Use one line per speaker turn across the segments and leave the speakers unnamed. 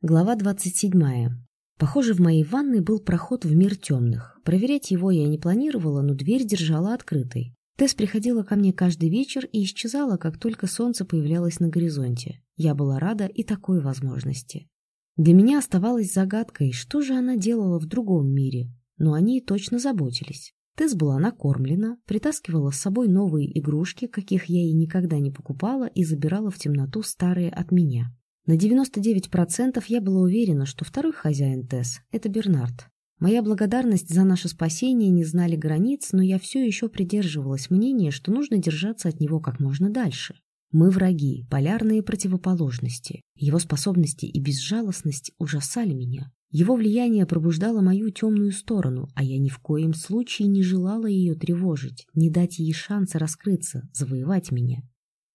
Глава 27. Похоже, в моей ванной был проход в мир темных. Проверять его я не планировала, но дверь держала открытой. Тесс приходила ко мне каждый вечер и исчезала, как только солнце появлялось на горизонте. Я была рада и такой возможности. Для меня оставалось загадкой, что же она делала в другом мире, но они точно заботились. Тесс была накормлена, притаскивала с собой новые игрушки, каких я ей никогда не покупала, и забирала в темноту старые от меня. На 99% я была уверена, что второй хозяин Тесс — это Бернард. Моя благодарность за наше спасение не знали границ, но я все еще придерживалась мнения, что нужно держаться от него как можно дальше. Мы враги, полярные противоположности. Его способности и безжалостность ужасали меня. Его влияние пробуждало мою темную сторону, а я ни в коем случае не желала ее тревожить, не дать ей шанса раскрыться, завоевать меня.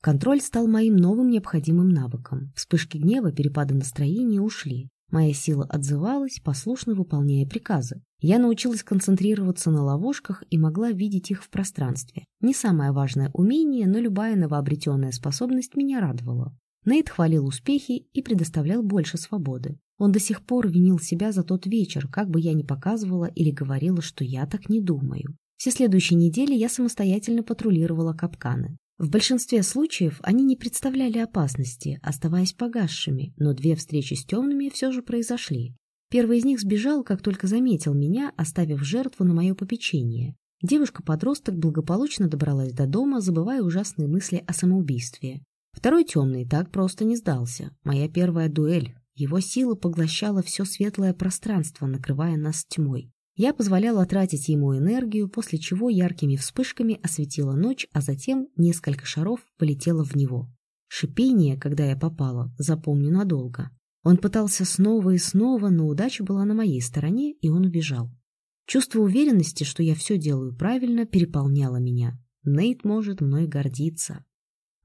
Контроль стал моим новым необходимым навыком. Вспышки гнева, перепады настроения ушли. Моя сила отзывалась, послушно выполняя приказы. Я научилась концентрироваться на ловушках и могла видеть их в пространстве. Не самое важное умение, но любая новообретенная способность меня радовала. Нейт хвалил успехи и предоставлял больше свободы. Он до сих пор винил себя за тот вечер, как бы я ни показывала или говорила, что я так не думаю. Все следующие недели я самостоятельно патрулировала капканы. В большинстве случаев они не представляли опасности, оставаясь погасшими, но две встречи с темными все же произошли. Первый из них сбежал, как только заметил меня, оставив жертву на мое попечение. Девушка-подросток благополучно добралась до дома, забывая ужасные мысли о самоубийстве. Второй темный так просто не сдался. Моя первая дуэль. Его сила поглощала все светлое пространство, накрывая нас тьмой. Я позволяла тратить ему энергию, после чего яркими вспышками осветила ночь, а затем несколько шаров полетело в него. Шипение, когда я попала, запомню надолго. Он пытался снова и снова, но удача была на моей стороне, и он убежал. Чувство уверенности, что я все делаю правильно, переполняло меня. Нейт может мной гордиться.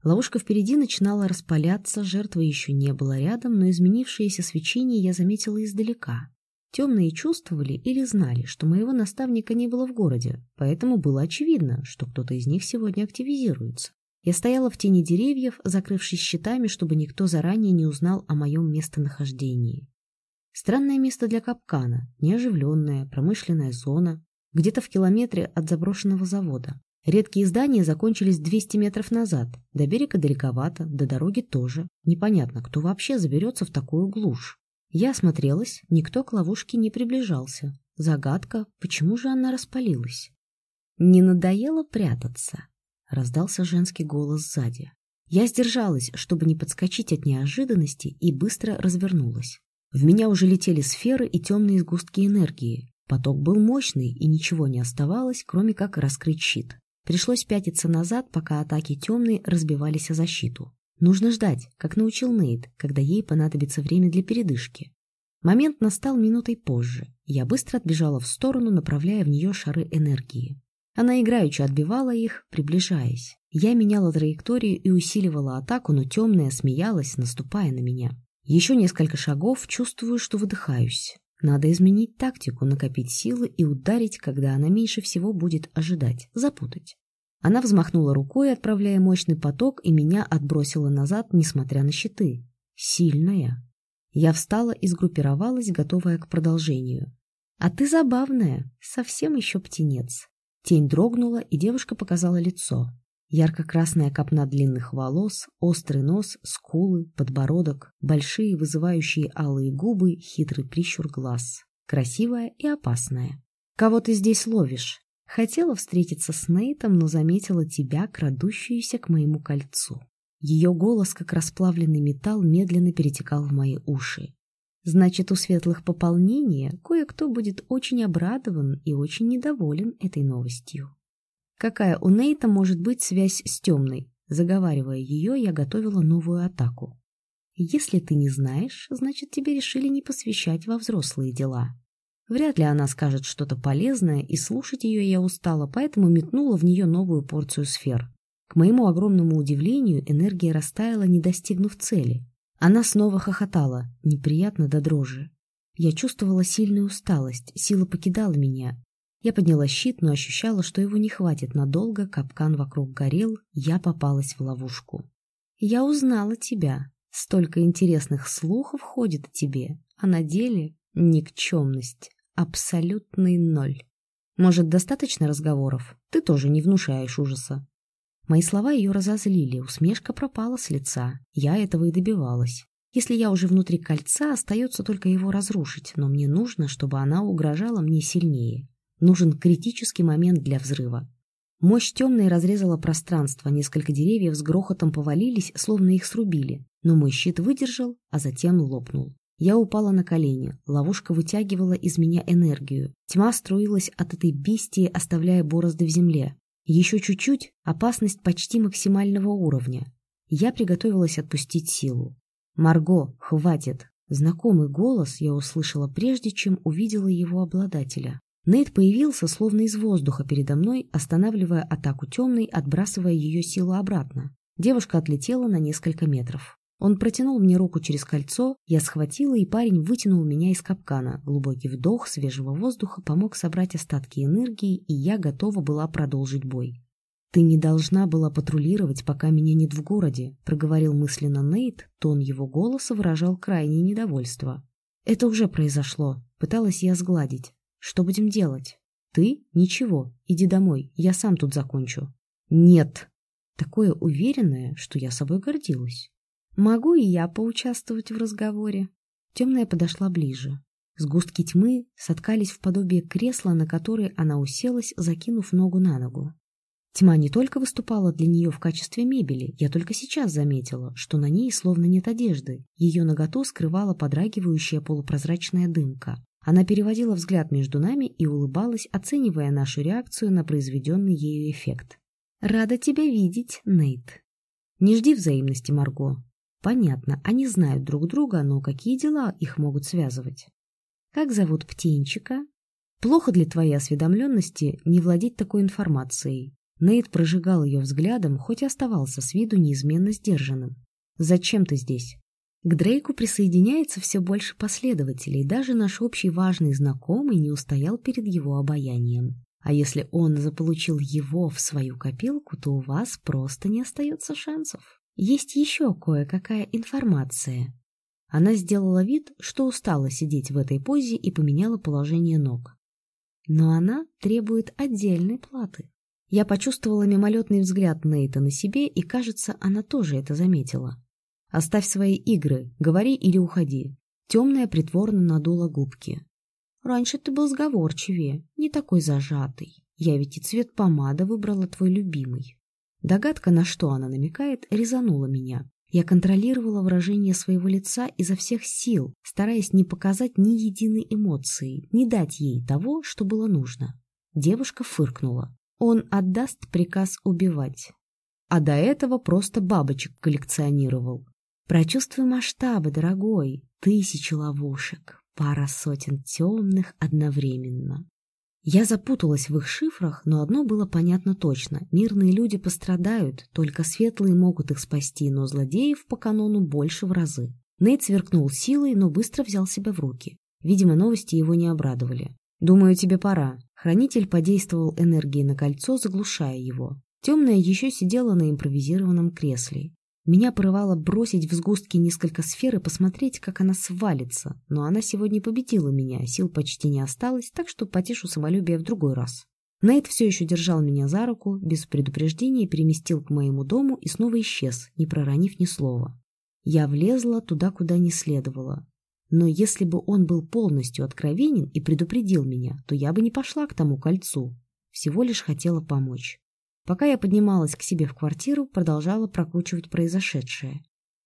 Ловушка впереди начинала распаляться, жертвы еще не было рядом, но изменившееся свечение я заметила издалека. Темные чувствовали или знали, что моего наставника не было в городе, поэтому было очевидно, что кто-то из них сегодня активизируется. Я стояла в тени деревьев, закрывшись щитами, чтобы никто заранее не узнал о моем местонахождении. Странное место для капкана, неоживленная, промышленная зона, где-то в километре от заброшенного завода. Редкие здания закончились 200 метров назад, до берега далековато, до дороги тоже. Непонятно, кто вообще заберется в такую глушь. Я осмотрелась, никто к ловушке не приближался. Загадка, почему же она распалилась? «Не надоело прятаться?» — раздался женский голос сзади. Я сдержалась, чтобы не подскочить от неожиданности, и быстро развернулась. В меня уже летели сферы и темные сгустки энергии. Поток был мощный, и ничего не оставалось, кроме как раскрыть щит. Пришлось пятиться назад, пока атаки темные разбивались о защиту. Нужно ждать, как научил Нейт, когда ей понадобится время для передышки. Момент настал минутой позже. Я быстро отбежала в сторону, направляя в нее шары энергии. Она играючи отбивала их, приближаясь. Я меняла траекторию и усиливала атаку, но темная смеялась, наступая на меня. Еще несколько шагов, чувствую, что выдыхаюсь. Надо изменить тактику, накопить силы и ударить, когда она меньше всего будет ожидать, запутать. Она взмахнула рукой, отправляя мощный поток, и меня отбросила назад, несмотря на щиты. Сильная. Я встала и сгруппировалась, готовая к продолжению. «А ты забавная, совсем еще птенец». Тень дрогнула, и девушка показала лицо. Ярко-красная копна длинных волос, острый нос, скулы, подбородок, большие вызывающие алые губы, хитрый прищур глаз. Красивая и опасная. «Кого ты здесь ловишь?» Хотела встретиться с Нейтом, но заметила тебя, крадущуюся к моему кольцу. Ее голос, как расплавленный металл, медленно перетекал в мои уши. Значит, у светлых пополнения кое-кто будет очень обрадован и очень недоволен этой новостью. Какая у Нейта может быть связь с темной? Заговаривая ее, я готовила новую атаку. Если ты не знаешь, значит, тебе решили не посвящать во взрослые дела. Вряд ли она скажет что-то полезное, и слушать ее я устала, поэтому метнула в нее новую порцию сфер. К моему огромному удивлению, энергия растаяла, не достигнув цели. Она снова хохотала, неприятно до дрожи. Я чувствовала сильную усталость, сила покидала меня. Я подняла щит, но ощущала, что его не хватит надолго, капкан вокруг горел, я попалась в ловушку. «Я узнала тебя», — Столько интересных слухов ходит о тебе, а на деле никчемность, абсолютный ноль. Может, достаточно разговоров? Ты тоже не внушаешь ужаса. Мои слова ее разозлили, усмешка пропала с лица. Я этого и добивалась. Если я уже внутри кольца, остается только его разрушить, но мне нужно, чтобы она угрожала мне сильнее. Нужен критический момент для взрыва. Мощь темной разрезала пространство, несколько деревьев с грохотом повалились, словно их срубили, но мой щит выдержал, а затем лопнул. Я упала на колени, ловушка вытягивала из меня энергию. Тьма струилась от этой бестии, оставляя борозды в земле. Еще чуть-чуть, опасность почти максимального уровня. Я приготовилась отпустить силу. «Марго, хватит!» Знакомый голос я услышала прежде, чем увидела его обладателя. Нейт появился словно из воздуха передо мной, останавливая атаку темной, отбрасывая ее силу обратно. Девушка отлетела на несколько метров. Он протянул мне руку через кольцо, я схватила, и парень вытянул меня из капкана. Глубокий вдох свежего воздуха помог собрать остатки энергии, и я готова была продолжить бой. «Ты не должна была патрулировать, пока меня нет в городе», — проговорил мысленно Нейт, тон его голоса выражал крайнее недовольство. «Это уже произошло», — пыталась я сгладить. «Что будем делать?» «Ты? Ничего. Иди домой, я сам тут закончу». «Нет!» Такое уверенное, что я собой гордилась. Могу и я поучаствовать в разговоре. Темная подошла ближе. Сгустки тьмы соткались в подобие кресла, на которое она уселась, закинув ногу на ногу. Тьма не только выступала для нее в качестве мебели, я только сейчас заметила, что на ней словно нет одежды. Ее наготу скрывала подрагивающая полупрозрачная дымка. Она переводила взгляд между нами и улыбалась, оценивая нашу реакцию на произведенный ею эффект. «Рада тебя видеть, Нейт». «Не жди взаимности, Марго. Понятно, они знают друг друга, но какие дела их могут связывать? Как зовут птенчика? Плохо для твоей осведомленности не владеть такой информацией. Нейт прожигал ее взглядом, хоть и оставался с виду неизменно сдержанным. «Зачем ты здесь?» К Дрейку присоединяется все больше последователей, даже наш общий важный знакомый не устоял перед его обаянием. А если он заполучил его в свою копилку, то у вас просто не остается шансов. Есть еще кое-какая информация. Она сделала вид, что устала сидеть в этой позе и поменяла положение ног. Но она требует отдельной платы. Я почувствовала мимолетный взгляд Нейта на себе, и, кажется, она тоже это заметила. «Оставь свои игры, говори или уходи». Темная притворно надула губки. «Раньше ты был сговорчивее, не такой зажатый. Я ведь и цвет помады выбрала твой любимый». Догадка, на что она намекает, резанула меня. Я контролировала выражение своего лица изо всех сил, стараясь не показать ни единой эмоции, не дать ей того, что было нужно. Девушка фыркнула. Он отдаст приказ убивать. А до этого просто бабочек коллекционировал. Прочувствуй масштабы, дорогой. Тысячи ловушек, пара сотен темных одновременно. Я запуталась в их шифрах, но одно было понятно точно. Мирные люди пострадают, только светлые могут их спасти, но злодеев по канону больше в разы. Нейт сверкнул силой, но быстро взял себя в руки. Видимо, новости его не обрадовали. «Думаю, тебе пора». Хранитель подействовал энергией на кольцо, заглушая его. Темная еще сидела на импровизированном кресле. Меня порывало бросить в сгустки несколько сфер и посмотреть, как она свалится, но она сегодня победила меня, сил почти не осталось, так что потешу самолюбие в другой раз. Нейт все еще держал меня за руку, без предупреждения переместил к моему дому и снова исчез, не проронив ни слова. Я влезла туда, куда не следовало. Но если бы он был полностью откровенен и предупредил меня, то я бы не пошла к тому кольцу. Всего лишь хотела помочь. Пока я поднималась к себе в квартиру, продолжала прокручивать произошедшее.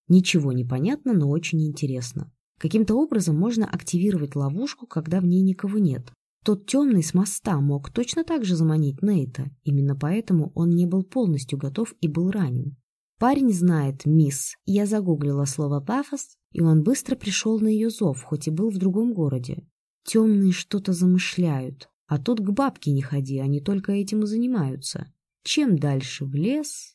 Ничего не понятно, но очень интересно. Каким-то образом можно активировать ловушку, когда в ней никого нет. Тот темный с моста мог точно так же заманить Нейта, именно поэтому он не был полностью готов и был ранен. Парень знает, мисс. Я загуглила слово «пафос», и он быстро пришел на ее зов, хоть и был в другом городе. Темные что-то замышляют. А тут к бабке не ходи, они только этим и занимаются. Чем дальше в лес...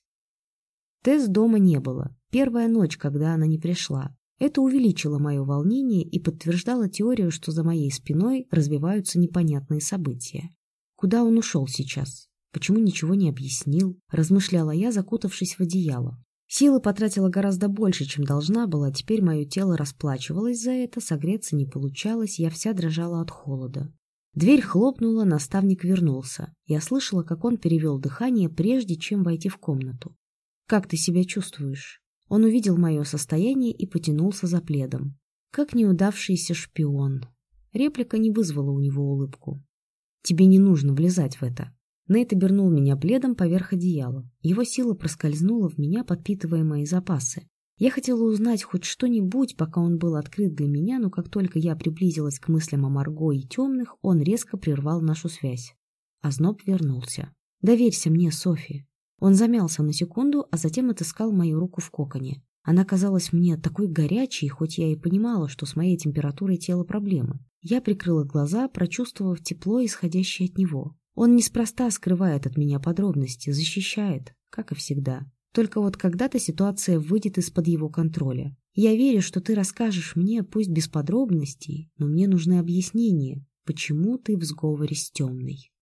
Тесс дома не было. Первая ночь, когда она не пришла. Это увеличило мое волнение и подтверждало теорию, что за моей спиной развиваются непонятные события. Куда он ушел сейчас? Почему ничего не объяснил? Размышляла я, закутавшись в одеяло. Силы потратила гораздо больше, чем должна была, теперь мое тело расплачивалось за это, согреться не получалось, я вся дрожала от холода. Дверь хлопнула, наставник вернулся. Я слышала, как он перевел дыхание, прежде чем войти в комнату. «Как ты себя чувствуешь?» Он увидел мое состояние и потянулся за пледом. Как неудавшийся шпион. Реплика не вызвала у него улыбку. «Тебе не нужно влезать в это». Нейт обернул меня пледом поверх одеяла. Его сила проскользнула в меня, подпитывая мои запасы. Я хотела узнать хоть что-нибудь, пока он был открыт для меня, но как только я приблизилась к мыслям о Марго и темных, он резко прервал нашу связь. Озноб вернулся. «Доверься мне, Софи». Он замялся на секунду, а затем отыскал мою руку в коконе. Она казалась мне такой горячей, хоть я и понимала, что с моей температурой тела проблемы. Я прикрыла глаза, прочувствовав тепло, исходящее от него. Он неспроста скрывает от меня подробности, защищает, как и всегда. Только вот когда-то ситуация выйдет из-под его контроля. Я верю, что ты расскажешь мне, пусть без подробностей, но мне нужны объяснения, почему ты в сговоре с темной.